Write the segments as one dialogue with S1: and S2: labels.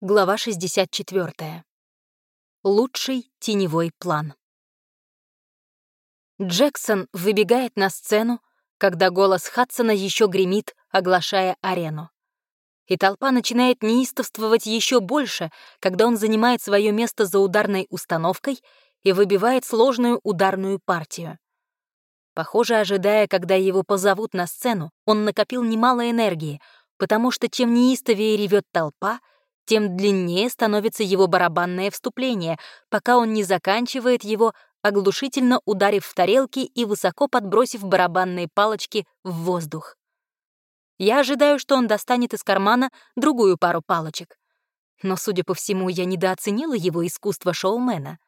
S1: Глава 64. Лучший теневой план. Джексон выбегает на сцену, когда голос Хадсона еще гремит, оглашая арену. И толпа начинает неистовствовать еще больше, когда он занимает свое место за ударной установкой и выбивает сложную ударную партию. Похоже, ожидая, когда его позовут на сцену, он накопил немало энергии, потому что чем неистовее ревет толпа — тем длиннее становится его барабанное вступление, пока он не заканчивает его, оглушительно ударив в тарелки и высоко подбросив барабанные палочки в воздух. Я ожидаю, что он достанет из кармана другую пару палочек. Но, судя по всему, я недооценила его искусство шоумена,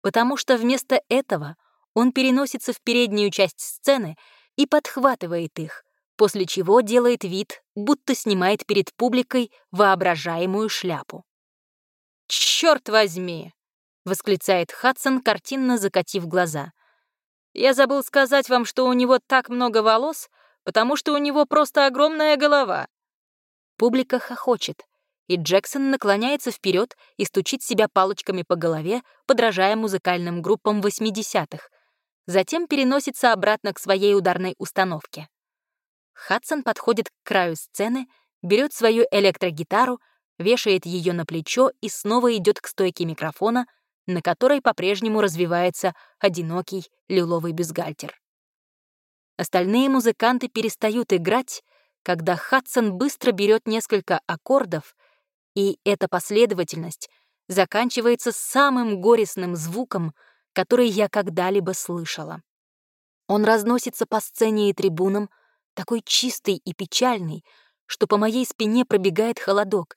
S1: потому что вместо этого он переносится в переднюю часть сцены и подхватывает их, после чего делает вид, будто снимает перед публикой воображаемую шляпу. «Чёрт возьми!» — восклицает Хадсон, картинно закатив глаза. «Я забыл сказать вам, что у него так много волос, потому что у него просто огромная голова». Публика хохочет, и Джексон наклоняется вперед и стучит себя палочками по голове, подражая музыкальным группам 80-х. Затем переносится обратно к своей ударной установке. Хадсон подходит к краю сцены, берет свою электрогитару, вешает ее на плечо и снова идет к стойке микрофона, на которой по-прежнему развивается одинокий лиловый бюстгальтер. Остальные музыканты перестают играть, когда Хадсон быстро берет несколько аккордов, и эта последовательность заканчивается самым горестным звуком, который я когда-либо слышала. Он разносится по сцене и трибунам, такой чистый и печальный, что по моей спине пробегает холодок,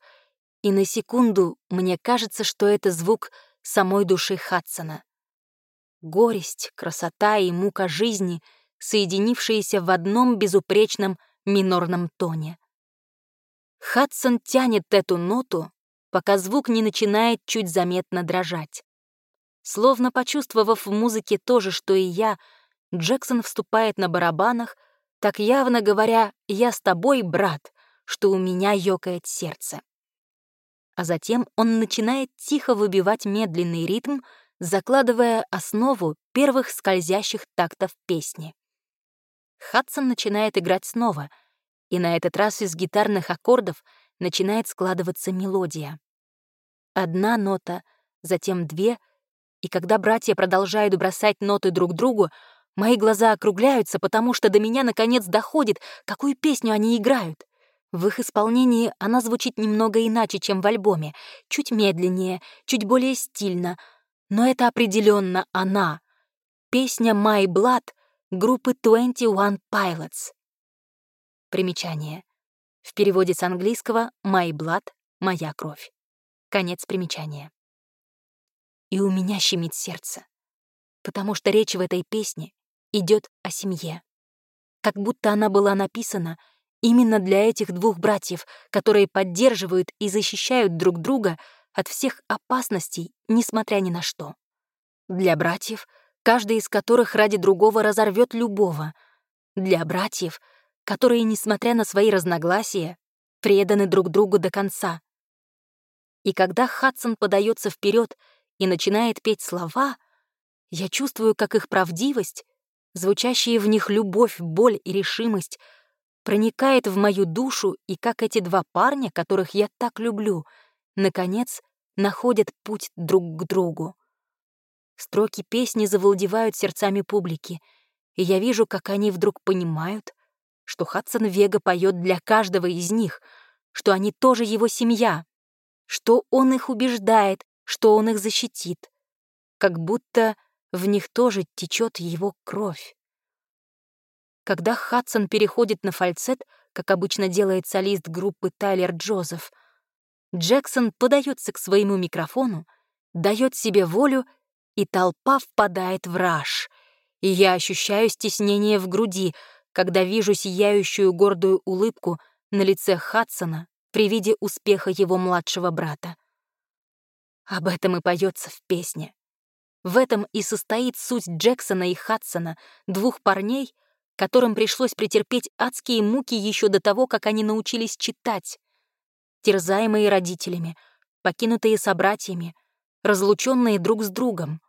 S1: и на секунду мне кажется, что это звук самой души Хадсона. Горесть, красота и мука жизни, соединившиеся в одном безупречном минорном тоне. Хадсон тянет эту ноту, пока звук не начинает чуть заметно дрожать. Словно почувствовав в музыке то же, что и я, Джексон вступает на барабанах, так явно говоря «я с тобой, брат», что у меня ёкает сердце. А затем он начинает тихо выбивать медленный ритм, закладывая основу первых скользящих тактов песни. Хадсон начинает играть снова, и на этот раз из гитарных аккордов начинает складываться мелодия. Одна нота, затем две, и когда братья продолжают бросать ноты друг другу, Мои глаза округляются, потому что до меня наконец доходит, какую песню они играют. В их исполнении она звучит немного иначе, чем в альбоме, чуть медленнее, чуть более стильно, но это определенно она. Песня «My Blood» группы 21 Pilots. Примечание. В переводе с английского «My Blood» — «Моя кровь». Конец примечания. И у меня щемит сердце, потому что речь в этой песне идет о семье. Как будто она была написана именно для этих двух братьев, которые поддерживают и защищают друг друга от всех опасностей, несмотря ни на что. Для братьев, каждый из которых ради другого разорвет любого. Для братьев, которые, несмотря на свои разногласия, преданы друг другу до конца. И когда Хадсон подается вперед и начинает петь слова, я чувствую, как их правдивость звучащие в них любовь, боль и решимость, проникает в мою душу, и как эти два парня, которых я так люблю, наконец находят путь друг к другу. Строки песни завладевают сердцами публики, и я вижу, как они вдруг понимают, что Хадсон Вега поет для каждого из них, что они тоже его семья, что он их убеждает, что он их защитит. Как будто в них тоже течет его кровь. Когда Хадсон переходит на фальцет, как обычно делает солист группы Тайлер Джозеф, Джексон подается к своему микрофону, дает себе волю, и толпа впадает в раж. И я ощущаю стеснение в груди, когда вижу сияющую гордую улыбку на лице Хадсона при виде успеха его младшего брата. Об этом и поется в песне. В этом и состоит суть Джексона и Хадсона, двух парней, которым пришлось претерпеть адские муки еще до того, как они научились читать. Терзаемые родителями, покинутые собратьями, разлученные друг с другом.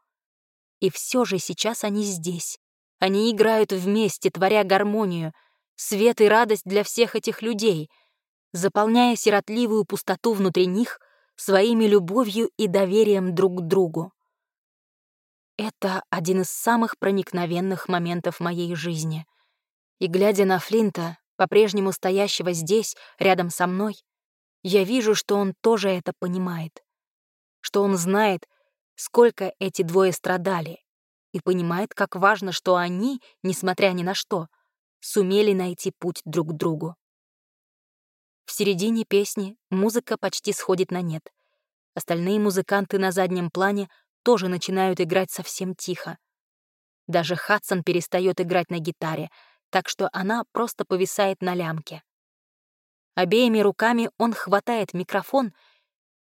S1: И все же сейчас они здесь. Они играют вместе, творя гармонию, свет и радость для всех этих людей, заполняя сиротливую пустоту внутри них своими любовью и доверием друг к другу. Это один из самых проникновенных моментов моей жизни. И глядя на Флинта, по-прежнему стоящего здесь, рядом со мной, я вижу, что он тоже это понимает. Что он знает, сколько эти двое страдали, и понимает, как важно, что они, несмотря ни на что, сумели найти путь друг к другу. В середине песни музыка почти сходит на нет. Остальные музыканты на заднем плане тоже начинают играть совсем тихо. Даже Хадсон перестает играть на гитаре, так что она просто повисает на лямке. Обеими руками он хватает микрофон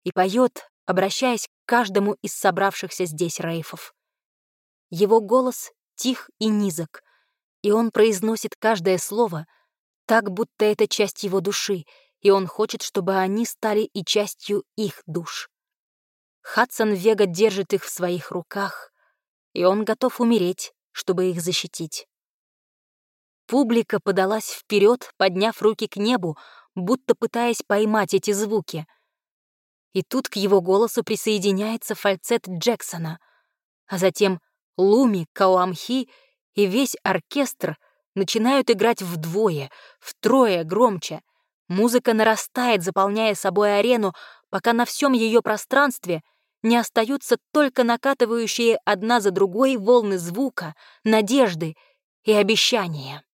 S1: и поет, обращаясь к каждому из собравшихся здесь рейфов. Его голос тих и низок, и он произносит каждое слово так, будто это часть его души, и он хочет, чтобы они стали и частью их душ. Хадсон Вега держит их в своих руках, и он готов умереть, чтобы их защитить. Публика подалась вперед, подняв руки к небу, будто пытаясь поймать эти звуки. И тут к его голосу присоединяется фальцет Джексона, а затем Луми, Кауамхи и весь оркестр начинают играть вдвое, втрое громче. Музыка нарастает, заполняя собой арену, пока на всем ее пространстве — не остаются только накатывающие одна за другой волны звука, надежды и обещания.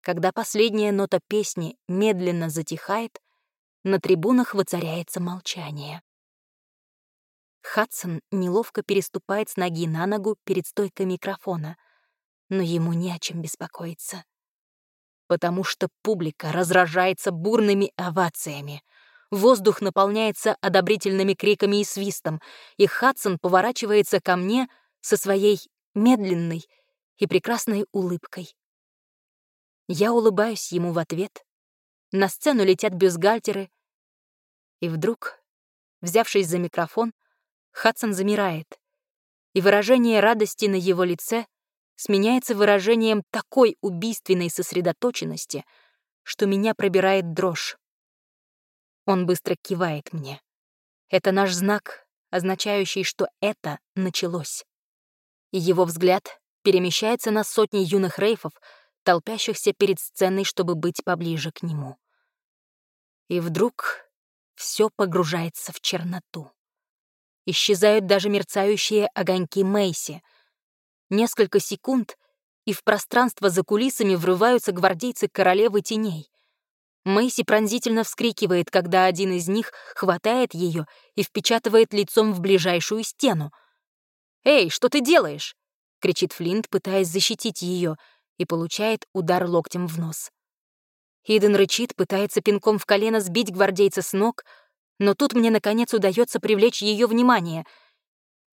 S1: Когда последняя нота песни медленно затихает, на трибунах воцаряется молчание. Хадсон неловко переступает с ноги на ногу перед стойкой микрофона, но ему не о чем беспокоиться. Потому что публика разражается бурными овациями — Воздух наполняется одобрительными криками и свистом, и Хадсон поворачивается ко мне со своей медленной и прекрасной улыбкой. Я улыбаюсь ему в ответ. На сцену летят бюстгальтеры. И вдруг, взявшись за микрофон, Хадсон замирает, и выражение радости на его лице сменяется выражением такой убийственной сосредоточенности, что меня пробирает дрожь. Он быстро кивает мне. Это наш знак, означающий, что это началось. И его взгляд перемещается на сотни юных рейфов, толпящихся перед сценой, чтобы быть поближе к нему. И вдруг все погружается в черноту. Исчезают даже мерцающие огоньки Мэйси. Несколько секунд, и в пространство за кулисами врываются гвардейцы королевы теней. Мэйси пронзительно вскрикивает, когда один из них хватает ее и впечатывает лицом в ближайшую стену. «Эй, что ты делаешь?» — кричит Флинт, пытаясь защитить ее, и получает удар локтем в нос. Иден рычит, пытается пинком в колено сбить гвардейца с ног, но тут мне, наконец, удается привлечь ее внимание.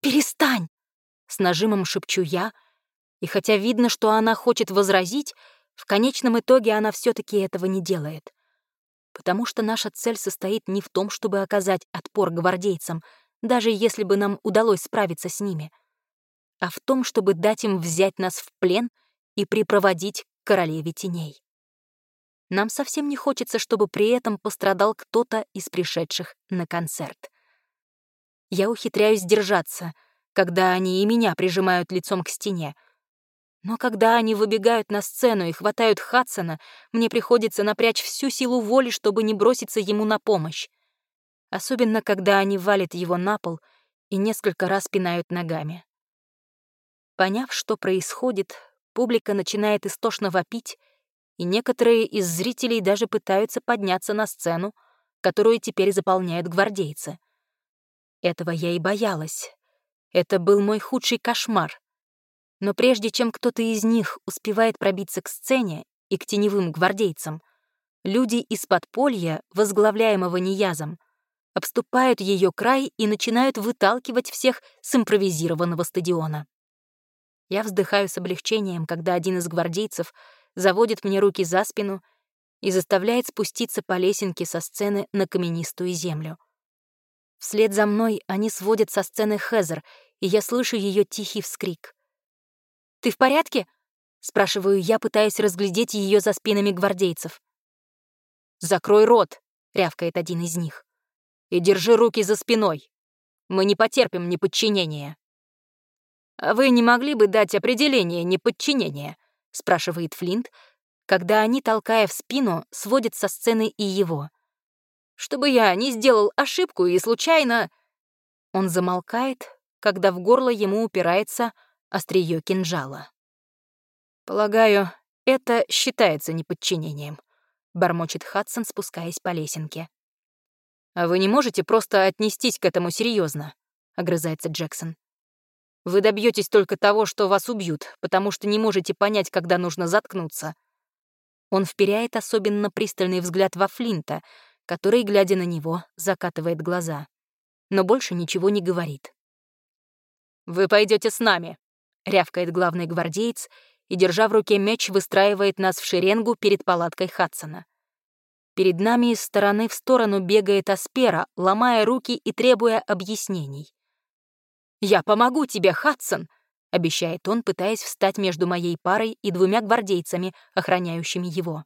S1: «Перестань!» — с нажимом шепчу я, и хотя видно, что она хочет возразить, в конечном итоге она все таки этого не делает потому что наша цель состоит не в том, чтобы оказать отпор гвардейцам, даже если бы нам удалось справиться с ними, а в том, чтобы дать им взять нас в плен и припроводить к королеве теней. Нам совсем не хочется, чтобы при этом пострадал кто-то из пришедших на концерт. Я ухитряюсь держаться, когда они и меня прижимают лицом к стене, но когда они выбегают на сцену и хватают Хадсона, мне приходится напрячь всю силу воли, чтобы не броситься ему на помощь. Особенно, когда они валят его на пол и несколько раз пинают ногами. Поняв, что происходит, публика начинает истошно вопить, и некоторые из зрителей даже пытаются подняться на сцену, которую теперь заполняют гвардейцы. Этого я и боялась. Это был мой худший кошмар. Но прежде чем кто-то из них успевает пробиться к сцене и к теневым гвардейцам, люди из подполья, возглавляемого Ниязом, обступают ее край и начинают выталкивать всех с импровизированного стадиона. Я вздыхаю с облегчением, когда один из гвардейцев заводит мне руки за спину и заставляет спуститься по лесенке со сцены на каменистую землю. Вслед за мной они сводят со сцены Хезер, и я слышу ее тихий вскрик. «Ты в порядке?» — спрашиваю я, пытаясь разглядеть ее за спинами гвардейцев. «Закрой рот!» — рявкает один из них. «И держи руки за спиной. Мы не потерпим неподчинения». «А вы не могли бы дать определение неподчинения?» — спрашивает Флинт, когда они, толкая в спину, сводят со сцены и его. «Чтобы я не сделал ошибку и случайно...» Он замолкает, когда в горло ему упирается острие кинжала. «Полагаю, это считается неподчинением», — бормочет Хадсон, спускаясь по лесенке. «А вы не можете просто отнестись к этому серьезно, огрызается Джексон. «Вы добьетесь только того, что вас убьют, потому что не можете понять, когда нужно заткнуться». Он вперяет особенно пристальный взгляд во Флинта, который, глядя на него, закатывает глаза. Но больше ничего не говорит. «Вы пойдете с нами», — рявкает главный гвардеец и, держа в руке меч, выстраивает нас в шеренгу перед палаткой Хадсона. Перед нами из стороны в сторону бегает Аспера, ломая руки и требуя объяснений. «Я помогу тебе, Хадсон», — обещает он, пытаясь встать между моей парой и двумя гвардейцами, охраняющими его.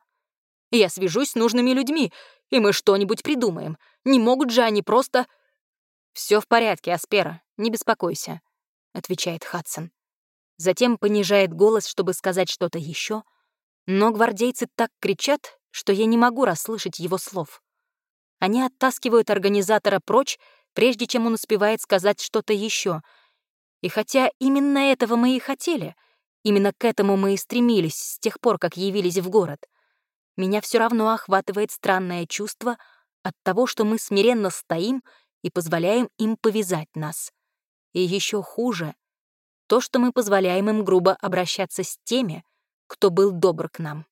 S1: «Я свяжусь с нужными людьми, и мы что-нибудь придумаем. Не могут же они просто...» Все в порядке, Аспера, не беспокойся», — отвечает Хадсон. Затем понижает голос, чтобы сказать что-то еще, но гвардейцы так кричат, что я не могу расслышать его слов. Они оттаскивают организатора прочь, прежде чем он успевает сказать что-то еще. И хотя именно этого мы и хотели, именно к этому мы и стремились с тех пор, как явились в город, меня все равно охватывает странное чувство от того, что мы смиренно стоим и позволяем им повязать нас. И еще хуже — то, что мы позволяем им грубо обращаться с теми, кто был добр к нам.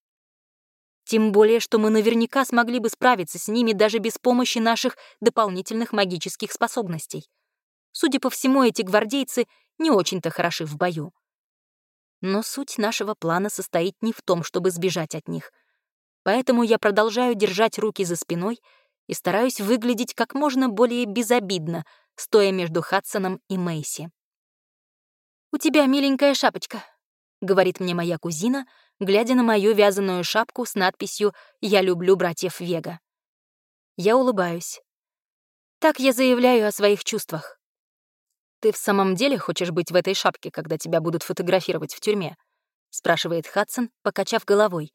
S1: Тем более, что мы наверняка смогли бы справиться с ними даже без помощи наших дополнительных магических способностей. Судя по всему, эти гвардейцы не очень-то хороши в бою. Но суть нашего плана состоит не в том, чтобы сбежать от них. Поэтому я продолжаю держать руки за спиной и стараюсь выглядеть как можно более безобидно, стоя между Хадсоном и Мэйси. «У тебя миленькая шапочка», — говорит мне моя кузина, глядя на мою вязаную шапку с надписью «Я люблю братьев Вега». Я улыбаюсь. Так я заявляю о своих чувствах. «Ты в самом деле хочешь быть в этой шапке, когда тебя будут фотографировать в тюрьме?» — спрашивает Хадсон, покачав головой.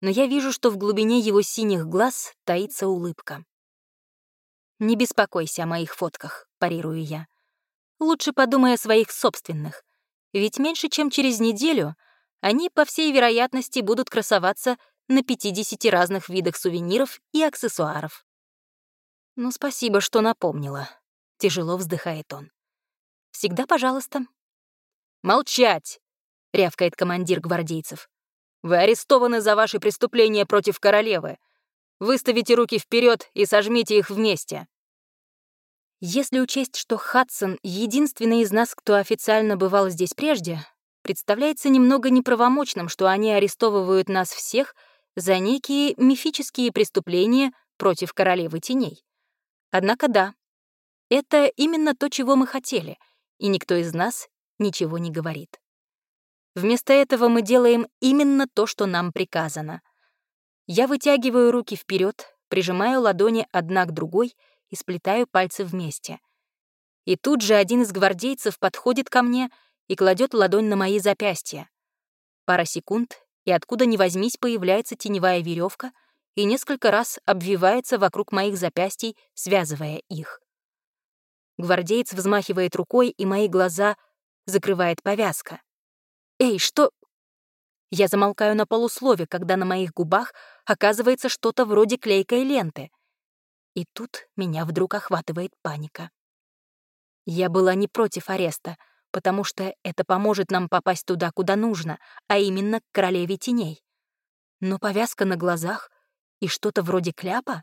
S1: Но я вижу, что в глубине его синих глаз таится улыбка. «Не беспокойся о моих фотках», — парирую я. «Лучше подумай о своих собственных. Ведь меньше чем через неделю они, по всей вероятности, будут красоваться на 50 разных видах сувениров и аксессуаров. «Ну, спасибо, что напомнила», — тяжело вздыхает он. «Всегда пожалуйста». «Молчать!» — рявкает командир гвардейцев. «Вы арестованы за ваши преступления против королевы. Выставите руки вперед и сожмите их вместе». Если учесть, что Хадсон — единственный из нас, кто официально бывал здесь прежде, представляется немного неправомочным, что они арестовывают нас всех за некие мифические преступления против королевы теней. Однако да, это именно то, чего мы хотели, и никто из нас ничего не говорит. Вместо этого мы делаем именно то, что нам приказано. Я вытягиваю руки вперед, прижимаю ладони одна к другой — и сплетаю пальцы вместе. И тут же один из гвардейцев подходит ко мне и кладет ладонь на мои запястья. Пара секунд, и откуда ни возьмись появляется теневая веревка и несколько раз обвивается вокруг моих запястий, связывая их. Гвардеец взмахивает рукой, и мои глаза закрывает повязка. «Эй, что...» Я замолкаю на полуслове, когда на моих губах оказывается что-то вроде клейкой ленты — и тут меня вдруг охватывает паника. Я была не против ареста, потому что это поможет нам попасть туда, куда нужно, а именно к королеве теней. Но повязка на глазах и что-то вроде кляпа?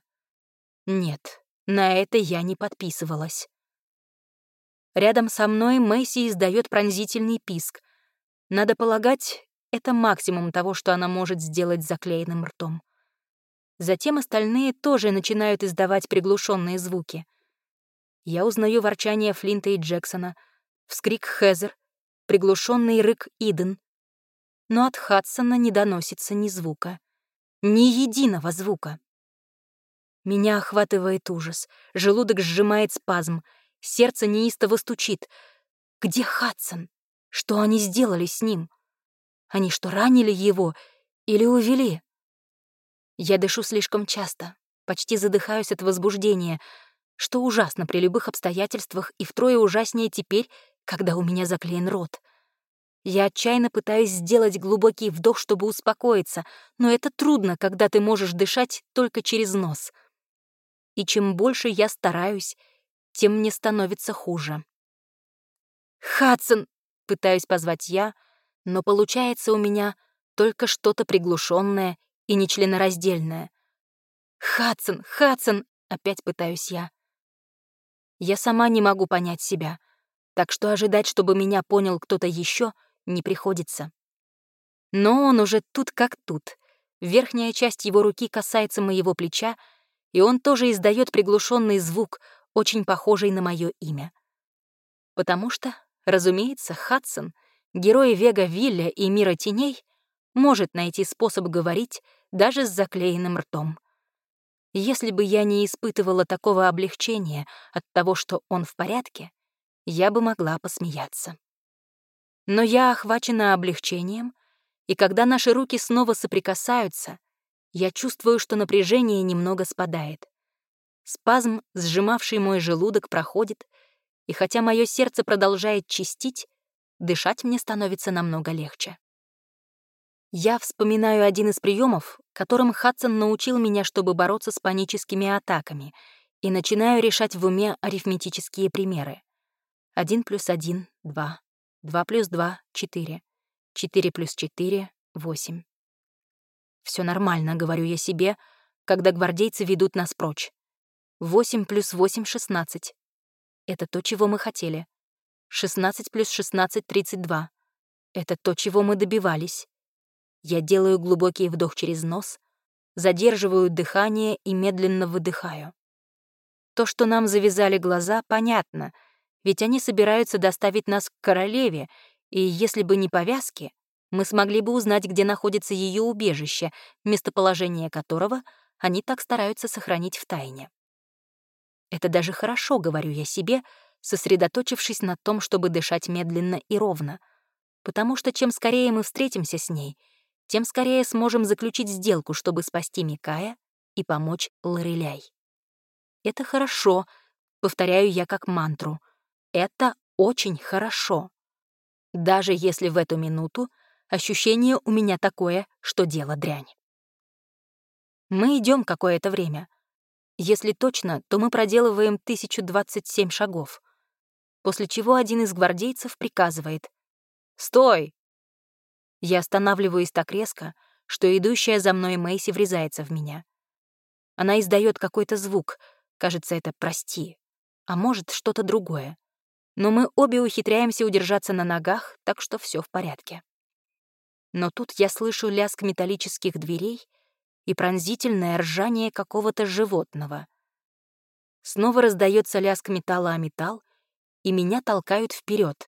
S1: Нет, на это я не подписывалась. Рядом со мной Мэйси издает пронзительный писк. Надо полагать, это максимум того, что она может сделать с заклеенным ртом. Затем остальные тоже начинают издавать приглушенные звуки. Я узнаю ворчание Флинта и Джексона, вскрик Хезер, приглушенный рык Иден. Но от Хадсона не доносится ни звука. Ни единого звука. Меня охватывает ужас, желудок сжимает спазм, сердце неистово стучит. Где Хадсон? Что они сделали с ним? Они что, ранили его или увели? Я дышу слишком часто, почти задыхаюсь от возбуждения, что ужасно при любых обстоятельствах и втрое ужаснее теперь, когда у меня заклеен рот. Я отчаянно пытаюсь сделать глубокий вдох, чтобы успокоиться, но это трудно, когда ты можешь дышать только через нос. И чем больше я стараюсь, тем мне становится хуже. «Хадсон!» — пытаюсь позвать я, но получается у меня только что-то приглушенное и нечленораздельное. «Хадсон! Хадсон!» — опять пытаюсь я. Я сама не могу понять себя, так что ожидать, чтобы меня понял кто-то еще, не приходится. Но он уже тут как тут. Верхняя часть его руки касается моего плеча, и он тоже издает приглушенный звук, очень похожий на мое имя. Потому что, разумеется, Хадсон, герой Вега Вилля и Мира Теней, может найти способ говорить даже с заклеенным ртом. Если бы я не испытывала такого облегчения от того, что он в порядке, я бы могла посмеяться. Но я охвачена облегчением, и когда наши руки снова соприкасаются, я чувствую, что напряжение немного спадает. Спазм, сжимавший мой желудок, проходит, и хотя мое сердце продолжает чистить, дышать мне становится намного легче. Я вспоминаю один из приемов, которым Хадсон научил меня, чтобы бороться с паническими атаками, и начинаю решать в уме арифметические примеры. 1 плюс 1 — 2, 2 плюс 2 — 4, 4 плюс 4 — 8. Все нормально, говорю я себе, когда гвардейцы ведут нас прочь. 8 плюс 8 — 16. Это то, чего мы хотели. 16 плюс 16 — 32. Это то, чего мы добивались. Я делаю глубокий вдох через нос, задерживаю дыхание и медленно выдыхаю. То, что нам завязали глаза, понятно, ведь они собираются доставить нас к королеве, и если бы не повязки, мы смогли бы узнать, где находится ее убежище, местоположение которого они так стараются сохранить в тайне. Это даже хорошо, говорю я себе, сосредоточившись на том, чтобы дышать медленно и ровно, потому что чем скорее мы встретимся с ней — тем скорее сможем заключить сделку, чтобы спасти Микая и помочь Лореляй. Это хорошо, повторяю я как мантру. Это очень хорошо. Даже если в эту минуту ощущение у меня такое, что дело дрянь. Мы идем какое-то время. Если точно, то мы проделываем 1027 шагов, после чего один из гвардейцев приказывает «Стой! Я останавливаюсь так резко, что идущая за мной Мэйси врезается в меня. Она издает какой-то звук, кажется, это «прости», а может, что-то другое. Но мы обе ухитряемся удержаться на ногах, так что все в порядке. Но тут я слышу лязг металлических дверей и пронзительное ржание какого-то животного. Снова раздается лязг металла о металл, и меня толкают вперед.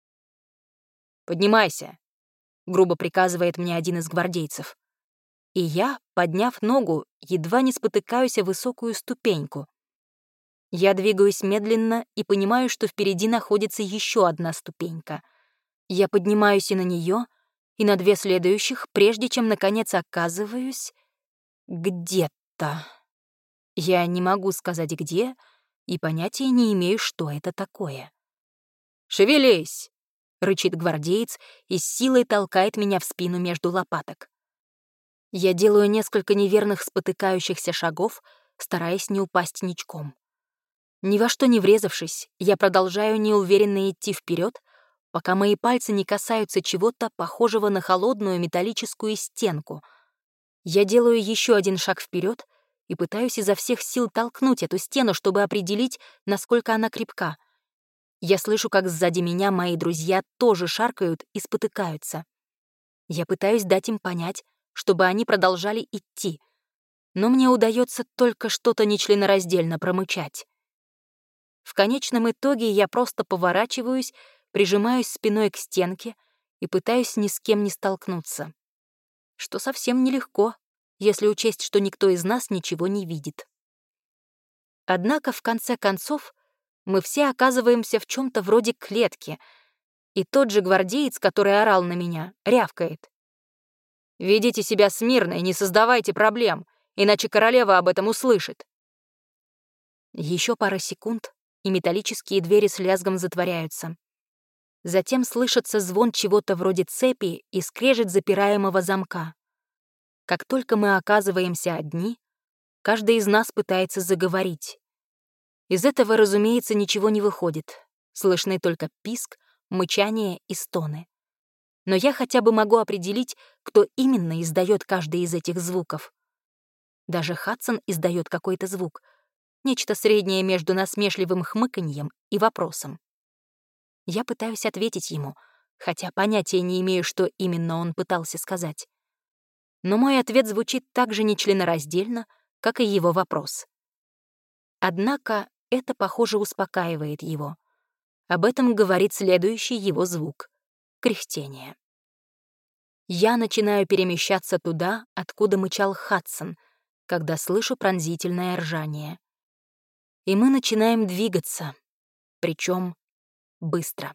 S1: «Поднимайся!» Грубо приказывает мне один из гвардейцев. И я, подняв ногу, едва не спотыкаюсь о высокую ступеньку. Я двигаюсь медленно и понимаю, что впереди находится еще одна ступенька. Я поднимаюсь и на нее, и на две следующих, прежде чем, наконец, оказываюсь где-то. Я не могу сказать где, и понятия не имею, что это такое. «Шевелись!» — рычит гвардеец и с силой толкает меня в спину между лопаток. Я делаю несколько неверных спотыкающихся шагов, стараясь не упасть ничком. Ни во что не врезавшись, я продолжаю неуверенно идти вперед, пока мои пальцы не касаются чего-то похожего на холодную металлическую стенку. Я делаю еще один шаг вперед и пытаюсь изо всех сил толкнуть эту стену, чтобы определить, насколько она крепка — я слышу, как сзади меня мои друзья тоже шаркают и спотыкаются. Я пытаюсь дать им понять, чтобы они продолжали идти, но мне удается только что-то нечленораздельно промычать. В конечном итоге я просто поворачиваюсь, прижимаюсь спиной к стенке и пытаюсь ни с кем не столкнуться. Что совсем нелегко, если учесть, что никто из нас ничего не видит. Однако, в конце концов, мы все оказываемся в чем то вроде клетки, и тот же гвардеец, который орал на меня, рявкает. «Ведите себя смирно и не создавайте проблем, иначе королева об этом услышит». Еще пара секунд, и металлические двери с лязгом затворяются. Затем слышится звон чего-то вроде цепи и скрежет запираемого замка. Как только мы оказываемся одни, каждый из нас пытается заговорить. Из этого, разумеется, ничего не выходит. Слышны только писк, мычание и стоны. Но я хотя бы могу определить, кто именно издает каждый из этих звуков. Даже Хадсон издает какой-то звук, нечто среднее между насмешливым хмыканьем и вопросом. Я пытаюсь ответить ему, хотя понятия не имею, что именно он пытался сказать. Но мой ответ звучит так же нечленораздельно, как и его вопрос. Однако это, похоже, успокаивает его. Об этом говорит следующий его звук — кряхтение. Я начинаю перемещаться туда, откуда мычал Хадсон, когда слышу пронзительное ржание. И мы начинаем двигаться, причем быстро.